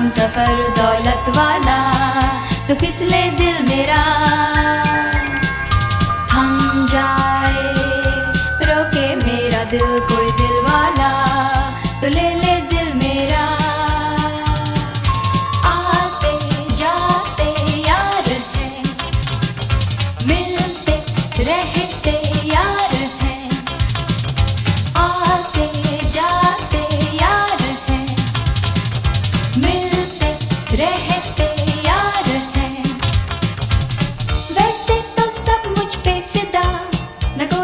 हम सफ़र दौलत वाला तो फिसले दिल मेरा। थम जाए, रोके मेरा दिल, कोई दिल वाला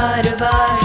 side of us.